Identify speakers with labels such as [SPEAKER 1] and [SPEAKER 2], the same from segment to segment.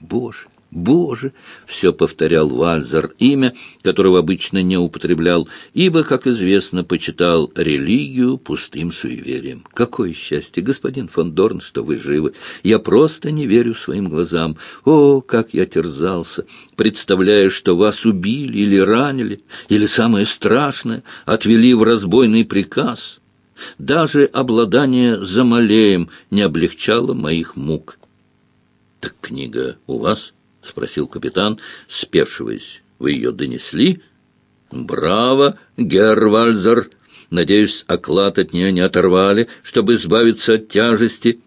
[SPEAKER 1] Боже, Боже! — все повторял Вальзер, имя которого обычно не употреблял, ибо, как известно, почитал религию пустым суеверием. Какое счастье, господин фон Дорн, что вы живы! Я просто не верю своим глазам. О, как я терзался, представляя, что вас убили или ранили, или, самое страшное, отвели в разбойный приказ. Даже обладание Замалеем не облегчало моих мук. — Так книга у вас? —— спросил капитан, спешиваясь. — Вы ее донесли? — Браво, Гервальзер! Надеюсь, оклад от нее не оторвали, чтобы избавиться от тяжести.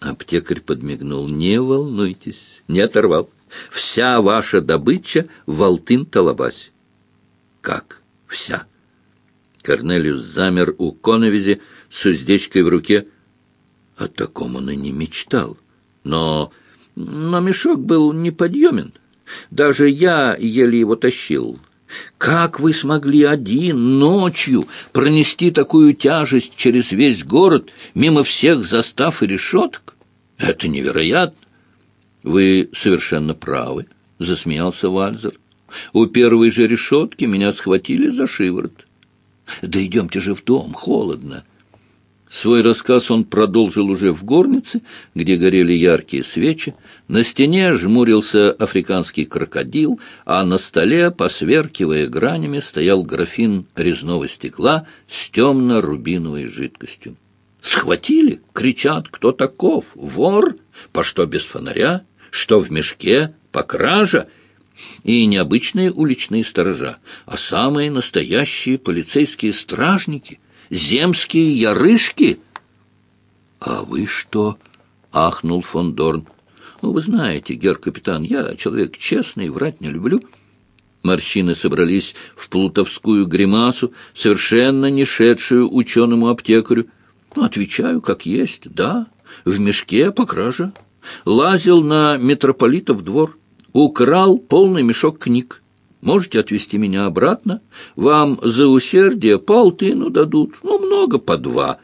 [SPEAKER 1] Аптекарь подмигнул. — Не волнуйтесь, не оторвал. Вся ваша добыча в Алтын-Талабасе. — Как вся? Корнелиус замер у коновизи с уздечкой в руке. О таком он и не мечтал. Но но мешок был неподъемен. Даже я еле его тащил. Как вы смогли один ночью пронести такую тяжесть через весь город, мимо всех застав и решеток? Это невероятно. Вы совершенно правы, — засмеялся Вальзер. У первой же решетки меня схватили за шиворот. Да идемте же в дом, холодно. Свой рассказ он продолжил уже в горнице, где горели яркие свечи. На стене жмурился африканский крокодил, а на столе, посверкивая гранями, стоял графин резного стекла с темно-рубиновой жидкостью. «Схватили!» — кричат. «Кто таков? Вор? По что без фонаря? Что в мешке? По кража?» И необычные уличные сторожа, а самые настоящие полицейские стражники — земские ярышки. — А вы что? — ахнул фон Дорн. Ну, вы знаете, гер-капитан, я человек честный, врать не люблю. Морщины собрались в плутовскую гримасу, совершенно не шедшую ученому-аптекарю. Ну, отвечаю, как есть, да, в мешке по краже. Лазил на митрополитов двор, украл полный мешок книг. Можете отвезти меня обратно? Вам за усердие полтыну дадут, ну, много по два.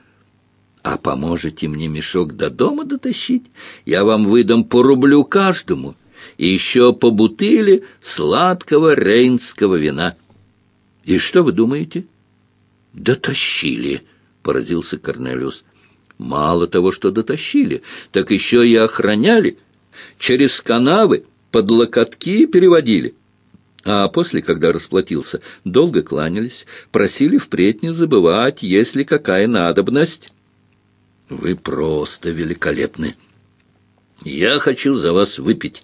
[SPEAKER 1] А поможете мне мешок до дома дотащить? Я вам выдам по рублю каждому, и еще по бутыли сладкого рейнского вина. И что вы думаете? Дотащили, поразился Корнелиус. Мало того, что дотащили, так еще и охраняли. Через канавы под локотки переводили. А после, когда расплатился, долго кланялись, просили впредь не забывать, если какая надобность. Вы просто великолепны. Я хочу за вас выпить.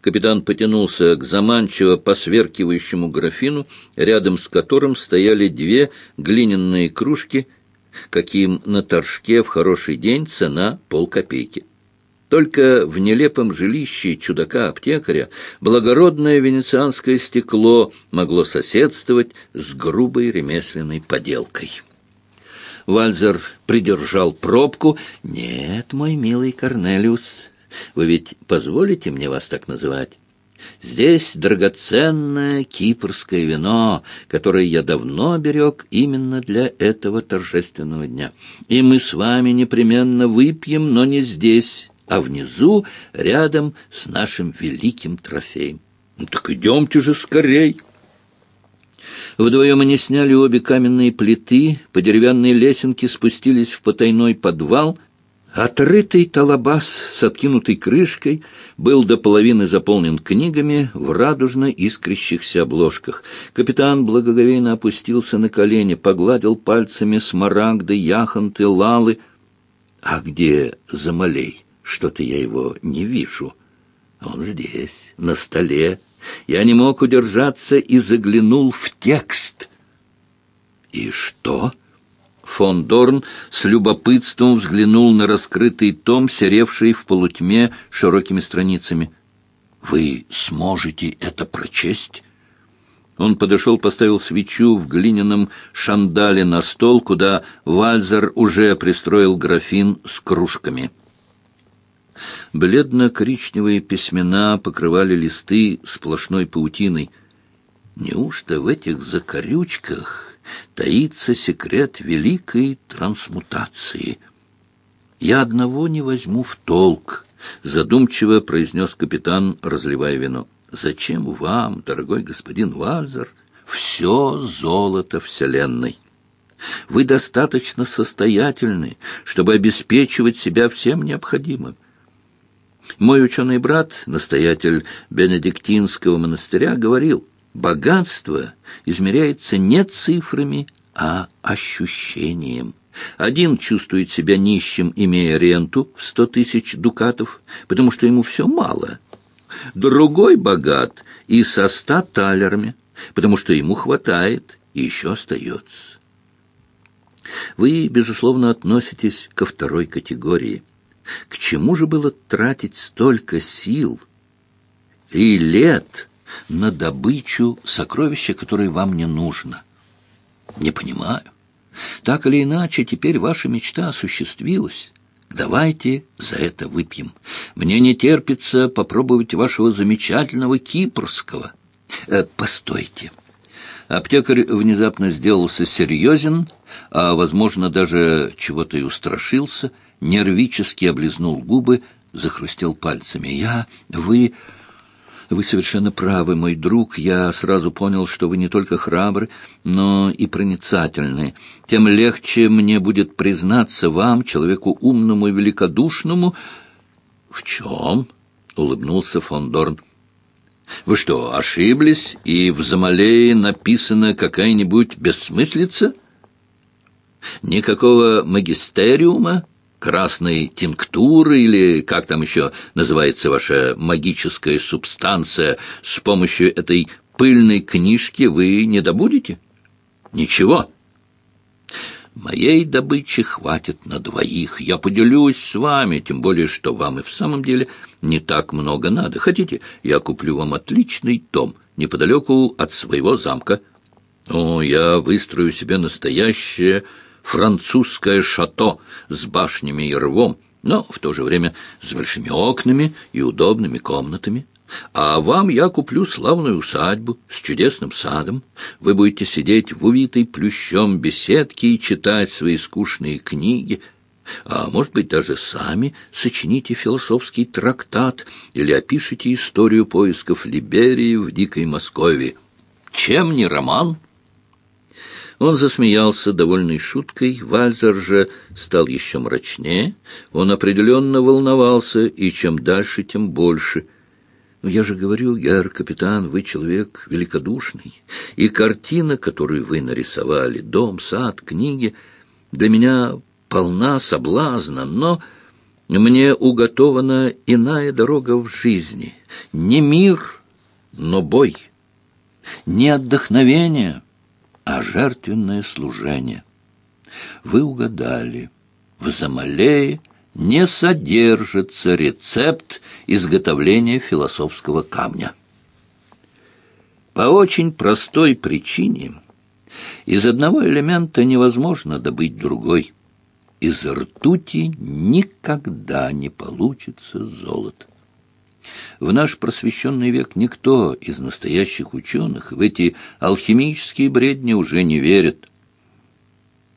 [SPEAKER 1] Капитан потянулся к заманчиво посверкивающему графину, рядом с которым стояли две глиняные кружки, каким на торжке в хороший день цена полкопейки. Только в нелепом жилище чудака-аптекаря благородное венецианское стекло могло соседствовать с грубой ремесленной поделкой. Вальзер придержал пробку. «Нет, мой милый Корнелиус, вы ведь позволите мне вас так называть?» Здесь драгоценное кипрское вино, которое я давно берег именно для этого торжественного дня. И мы с вами непременно выпьем, но не здесь, а внизу, рядом с нашим великим трофеем. Ну так идемте же скорей. Вдвоем они сняли обе каменные плиты, по деревянной лесенке спустились в потайной подвал. Отрытый талабас с откинутой крышкой был до половины заполнен книгами в радужно искрящихся обложках. Капитан благоговейно опустился на колени, погладил пальцами смарагды, яхонты, лалы. А где Замалей? Что-то я его не вижу. Он здесь, на столе. Я не мог удержаться и заглянул в текст. И что? Фон Дорн с любопытством взглянул на раскрытый том, серевший в полутьме широкими страницами. «Вы сможете это прочесть?» Он подошел, поставил свечу в глиняном шандале на стол, куда Вальзер уже пристроил графин с кружками. Бледно-коричневые письмена покрывали листы сплошной паутиной. Неужто в этих закорючках таится секрет великой трансмутации? Я одного не возьму в толк. — задумчиво произнес капитан, разливая вино. «Зачем вам, дорогой господин Вальзер, все золото Вселенной?» Вы достаточно состоятельны, чтобы обеспечивать себя всем необходимым. Мой ученый брат, настоятель Бенедиктинского монастыря, говорил, богатство измеряется не цифрами, а ощущением. Один чувствует себя нищим, имея ренту в сто тысяч дукатов, потому что ему все мало. Другой богат и со ста талерами, потому что ему хватает и еще остается. Вы, безусловно, относитесь ко второй категории. К чему же было тратить столько сил и лет на добычу сокровища, которое вам не нужно? Не понимаю. Так или иначе, теперь ваша мечта осуществилась. Давайте за это выпьем. Мне не терпится попробовать вашего замечательного кипрского. Э, постойте. Аптекарь внезапно сделался серьезен, а, возможно, даже чего-то и устрашился, нервически облизнул губы, захрустел пальцами. «Я... Вы... Вы совершенно правы, мой друг. Я сразу понял, что вы не только храбры, но и проницательны. Тем легче мне будет признаться вам, человеку умному и великодушному...» «В чем?» — улыбнулся фон Дорн. «Вы что, ошиблись, и в Замалее написана какая-нибудь бессмыслица?» Никакого магистериума, красной тинктуры или как там еще называется ваша магическая субстанция, с помощью этой пыльной книжки вы не добудете? Ничего. Моей добычи хватит на двоих. Я поделюсь с вами, тем более, что вам и в самом деле не так много надо. Хотите, я куплю вам отличный том неподалеку от своего замка. О, я выстрою себе настоящее французское шато с башнями и рвом, но в то же время с большими окнами и удобными комнатами. А вам я куплю славную усадьбу с чудесным садом. Вы будете сидеть в увитой плющом беседке и читать свои скучные книги, а может быть, даже сами сочините философский трактат или опишите историю поисков Либерии в дикой Москве. Чем не роман?» Он засмеялся, довольной шуткой. Вальзер же стал еще мрачнее. Он определенно волновался, и чем дальше, тем больше. «Но я же говорю, гер капитан, вы человек великодушный, и картина, которую вы нарисовали, дом, сад, книги, для меня полна соблазна, но...» Мне уготована иная дорога в жизни. Не мир, но бой. Не отдохновение, а жертвенное служение. Вы угадали. В Замалее не содержится рецепт изготовления философского камня. По очень простой причине из одного элемента невозможно добыть другой. Из ртути никогда не получится золото. В наш просвещенный век никто из настоящих ученых в эти алхимические бредни уже не верит.